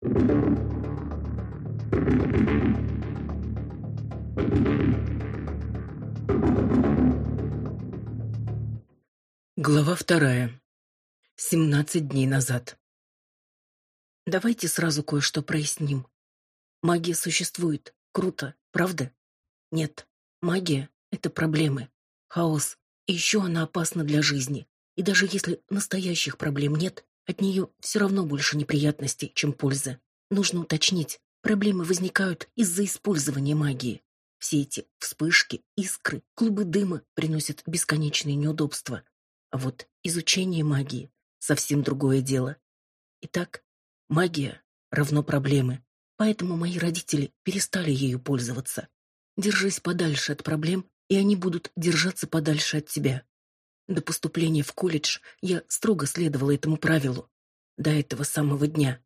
Глава вторая. Семнадцать дней назад. Давайте сразу кое-что проясним. Магия существует. Круто, правда? Нет. Магия — это проблемы. Хаос. И еще она опасна для жизни. И даже если настоящих проблем нет, от нее все равно больше неприятностей, чем пользы. Нужно уточнить, проблемы возникают из-за использования магии. Все эти вспышки, искры, клубы дыма приносят бесконечные неудобства. А вот изучение магии — совсем другое дело. Итак, магия равно проблемы, поэтому мои родители перестали ею пользоваться. Держись подальше от проблем, и они будут держаться подальше от тебя. До поступления в колледж я строго следовала этому правилу. До этого самого дня.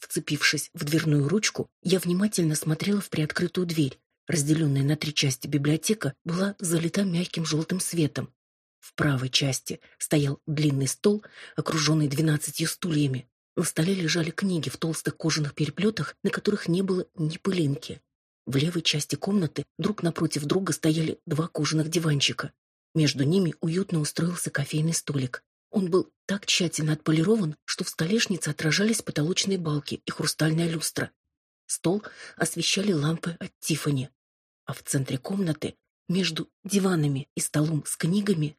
Вцепившись в дверную ручку, я внимательно смотрела в приоткрытую дверь. Разделенная на три части библиотека была залита мягким желтым светом. В правой части стоял длинный стол, окруженный двенадцатью стульями. На столе лежали книги в толстых кожаных переплетах, на которых не было ни пылинки. В левой части комнаты друг напротив друга стояли два кожаных диванчика. Между ними уютно устроился кофейный столик. Он был так тщательно отполирован, что в столешнице отражались потолочные балки и хрустальная люстра. Стол освещали лампы от Тифани, а в центре комнаты, между диванами и столом с книгами,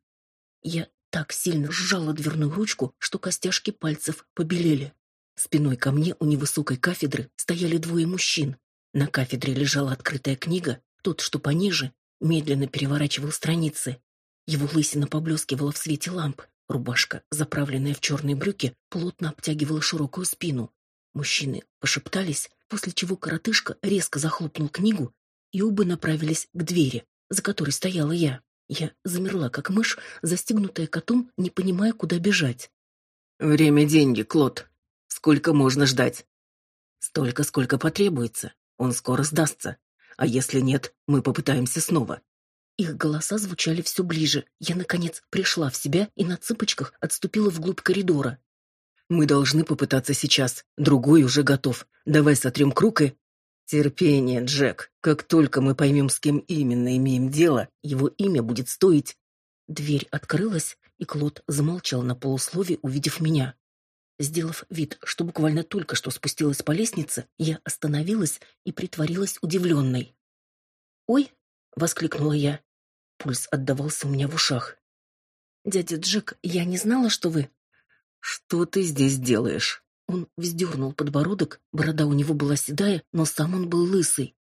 я так сильно сжала дверную ручку, что костяшки пальцев побелели. Спиной ко мне у невысокой кафедры стояли двое мужчин. На кафедре лежала открытая книга, тот, что пониже, медленно переворачивал страницы. Его лысина поблескивала в свете ламп, рубашка, заправленная в черные брюки, плотно обтягивала широкую спину. Мужчины пошептались, после чего коротышка резко захлопнул книгу, и оба направились к двери, за которой стояла я. Я замерла, как мышь, застигнутая котом, не понимая, куда бежать. «Время — деньги, Клод. Сколько можно ждать?» «Столько, сколько потребуется. Он скоро сдастся. А если нет, мы попытаемся снова». Их голоса звучали все ближе. Я, наконец, пришла в себя и на цыпочках отступила вглубь коридора. «Мы должны попытаться сейчас. Другой уже готов. Давай сотрем круг и...» Терпение, Джек. Как только мы поймем, с кем именно имеем дело, его имя будет стоить... Дверь открылась, и Клод замолчал на полуслове, увидев меня. Сделав вид, что буквально только что спустилась по лестнице, я остановилась и притворилась удивленной. «Ой!» — воскликнула я. Пульс отдавался у меня в ушах. «Дядя Джек, я не знала, что вы...» «Что ты здесь делаешь?» Он вздернул подбородок, борода у него была седая, но сам он был лысый.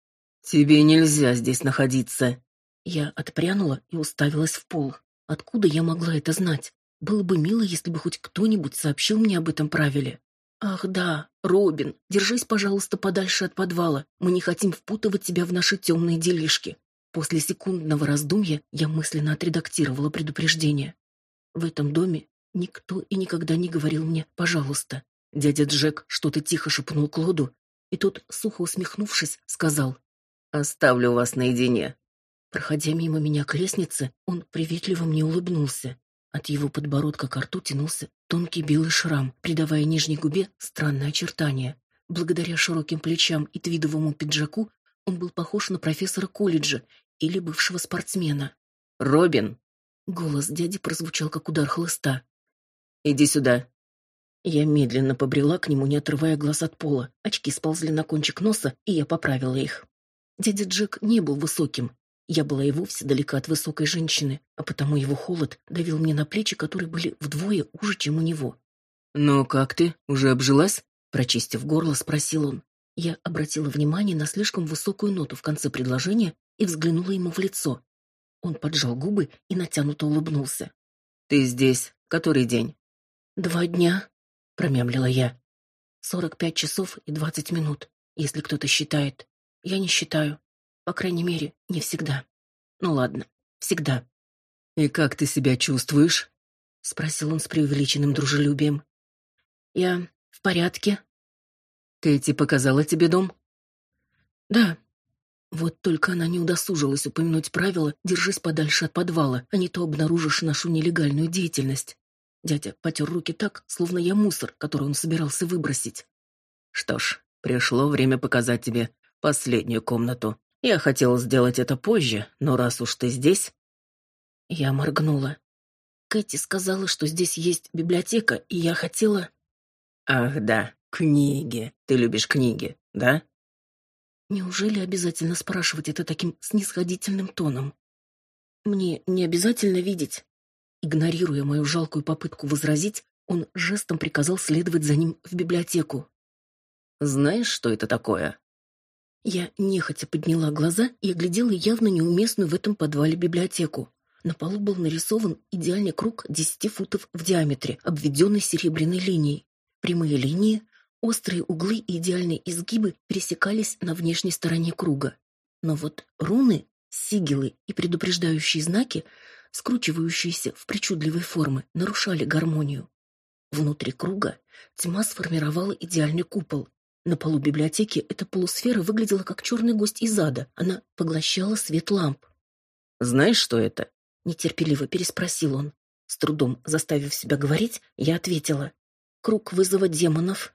«Тебе нельзя здесь находиться!» Я отпрянула и уставилась в пол. Откуда я могла это знать? Было бы мило, если бы хоть кто-нибудь сообщил мне об этом правиле. «Ах да, Робин, держись, пожалуйста, подальше от подвала. Мы не хотим впутывать тебя в наши темные делишки». После секундного раздумья я мысленно отредактировала предупреждение. В этом доме никто и никогда не говорил мне «пожалуйста». Дядя Джек что-то тихо шепнул Клоду, и тот, сухо усмехнувшись, сказал «Оставлю вас наедине». Проходя мимо меня к лестнице, он приветливо мне улыбнулся. От его подбородка к рту тянулся тонкий белый шрам, придавая нижней губе странное очертание. Благодаря широким плечам и твидовому пиджаку он был похож на профессора колледжа или бывшего спортсмена. «Робин!» Голос дяди прозвучал, как удар хлыста. «Иди сюда!» Я медленно побрела к нему, не отрывая глаз от пола. Очки сползли на кончик носа, и я поправила их. Дядя Джек не был высоким. Я была и вовсе далека от высокой женщины, а потому его холод давил мне на плечи, которые были вдвое уже, чем у него. «Ну, как ты? Уже обжилась?» Прочистив горло, спросил он. Я обратила внимание на слишком высокую ноту в конце предложения и взглянула ему в лицо. Он поджал губы и натянуто улыбнулся. «Ты здесь? Который день?» «Два дня», промямлила я. «Сорок пять часов и двадцать минут, если кто-то считает. Я не считаю. По крайней мере, не всегда. Ну ладно, всегда». «И как ты себя чувствуешь?» — спросил он с преувеличенным дружелюбием. «Я в порядке». «Кэти показала тебе дом?» «Да». Вот только она не удосужилась упомянуть правило «держись подальше от подвала, а не то обнаружишь нашу нелегальную деятельность». Дядя потер руки так, словно я мусор, который он собирался выбросить. Что ж, пришло время показать тебе последнюю комнату. Я хотел сделать это позже, но раз уж ты здесь...» Я моргнула. Кэти сказала, что здесь есть библиотека, и я хотела... «Ах да, книги. Ты любишь книги, да?» Неужели обязательно спрашивать это таким снисходительным тоном? Мне не обязательно видеть. Игнорируя мою жалкую попытку возразить, он жестом приказал следовать за ним в библиотеку. «Знаешь, что это такое?» Я нехотя подняла глаза и оглядела явно неуместную в этом подвале библиотеку. На полу был нарисован идеальный круг 10 футов в диаметре, обведенный серебряной линией. Прямые линии, острые углы и идеальные изгибы пересекались на внешней стороне круга. Но вот руны, сигилы и предупреждающие знаки, скручивающиеся в причудливой формы, нарушали гармонию. Внутри круга тьма сформировала идеальный купол, на полу библиотеки эта полусфера выглядела как черный гость из ада. Она поглощала свет ламп. «Знаешь, что это?» — нетерпеливо переспросил он. С трудом заставив себя говорить, я ответила. «Круг вызова демонов».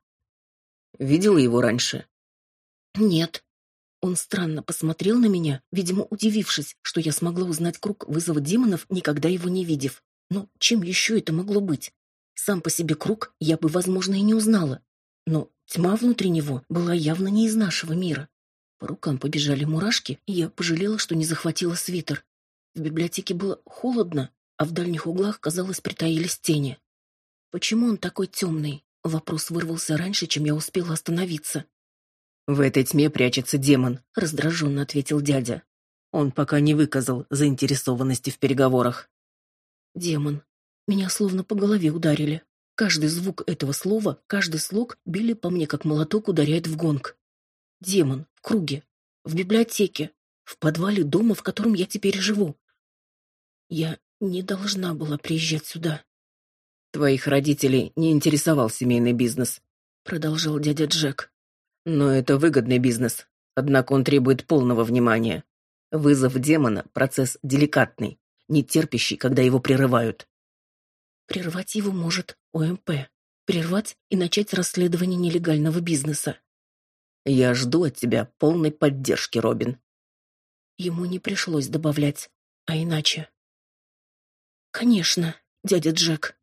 «Видела его раньше?» «Нет». Он странно посмотрел на меня, видимо, удивившись, что я смогла узнать круг вызова демонов, никогда его не видев. Но чем еще это могло быть? Сам по себе круг я бы, возможно, и не узнала. Но Тьма внутри него была явно не из нашего мира. По рукам побежали мурашки, и я пожалела, что не захватила свитер. В библиотеке было холодно, а в дальних углах, казалось, притаились тени. «Почему он такой темный?» Вопрос вырвался раньше, чем я успела остановиться. «В этой тьме прячется демон», — раздраженно ответил дядя. «Он пока не выказал заинтересованности в переговорах». «Демон. Меня словно по голове ударили. Каждый звук этого слова, каждый слог били по мне, как молоток ударяет в гонг. Демон, в круге, в библиотеке, в подвале дома, в котором я теперь живу. Я не должна была приезжать сюда. Твоих родителей не интересовал семейный бизнес, продолжал дядя Джек. Но это выгодный бизнес, однако он требует полного внимания. Вызов демона – процесс деликатный, не терпящий, когда его прерывают. Прервать его может ОМП. Прервать и начать расследование нелегального бизнеса. Я жду от тебя полной поддержки, Робин. Ему не пришлось добавлять, а иначе. Конечно, дядя Джек.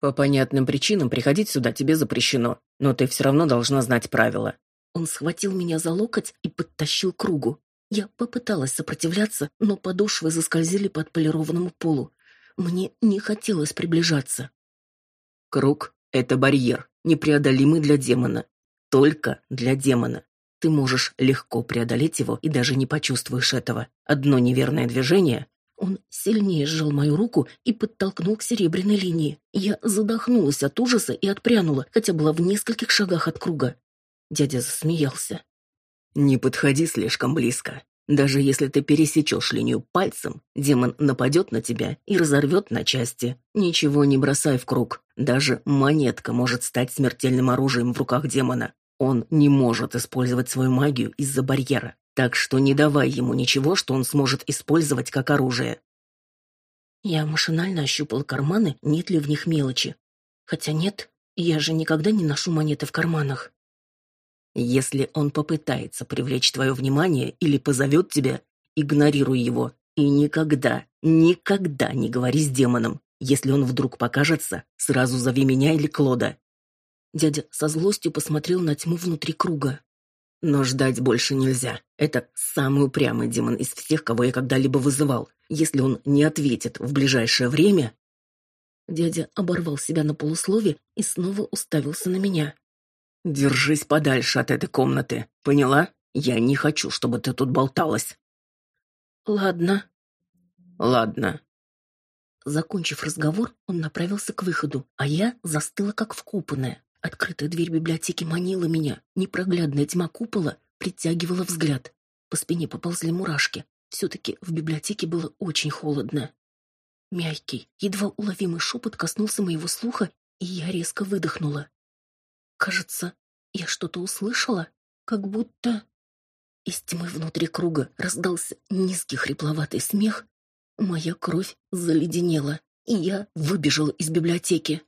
По понятным причинам приходить сюда тебе запрещено, но ты все равно должна знать правила. Он схватил меня за локоть и подтащил к кругу. Я попыталась сопротивляться, но подошвы заскользили по отполированному полу. Мне не хотелось приближаться. Круг — это барьер, непреодолимый для демона. Только для демона. Ты можешь легко преодолеть его и даже не почувствуешь этого. Одно неверное движение он сильнее сжал мою руку и подтолкнул к серебряной линии. Я задохнулась от ужаса и отпрянула, хотя была в нескольких шагах от круга. Дядя засмеялся. «Не подходи слишком близко. Даже если ты пересечешь линию пальцем, демон нападет на тебя и разорвет на части. Ничего не бросай в круг. Даже монетка может стать смертельным оружием в руках демона. Он не может использовать свою магию из-за барьера. Так что не давай ему ничего, что он сможет использовать как оружие. Я машинально ощупал карманы, нет ли в них мелочи. Хотя нет, я же никогда не ношу монеты в карманах. Если он попытается привлечь твое внимание или позовет тебя, игнорируй его и никогда, никогда не говори с демоном. Если он вдруг покажется, сразу зови меня или Клода. Дядя со злостью посмотрел на тьму внутри круга. Но ждать больше нельзя. Это самый упрямый демон из всех, кого я когда-либо вызывал. Если он не ответит в ближайшее время... Дядя оборвал себя на полуслове и снова уставился на меня. Держись подальше от этой комнаты. Поняла? Я не хочу, чтобы ты тут болталась. Ладно. Ладно. Закончив разговор, он направился к выходу, а я застыла как вкопанная. Открытая дверь библиотеки манила меня. Непроглядная тьма купола притягивала взгляд. По спине поползли мурашки. Все-таки в библиотеке было очень холодно. Мягкий, едва уловимый шепот коснулся моего слуха, и я резко выдохнула. Кажется, я что-то услышала, как будто... Из тьмы внутри круга раздался низкий хрипловатый смех. Моя кровь заледенела, и я выбежала из библиотеки.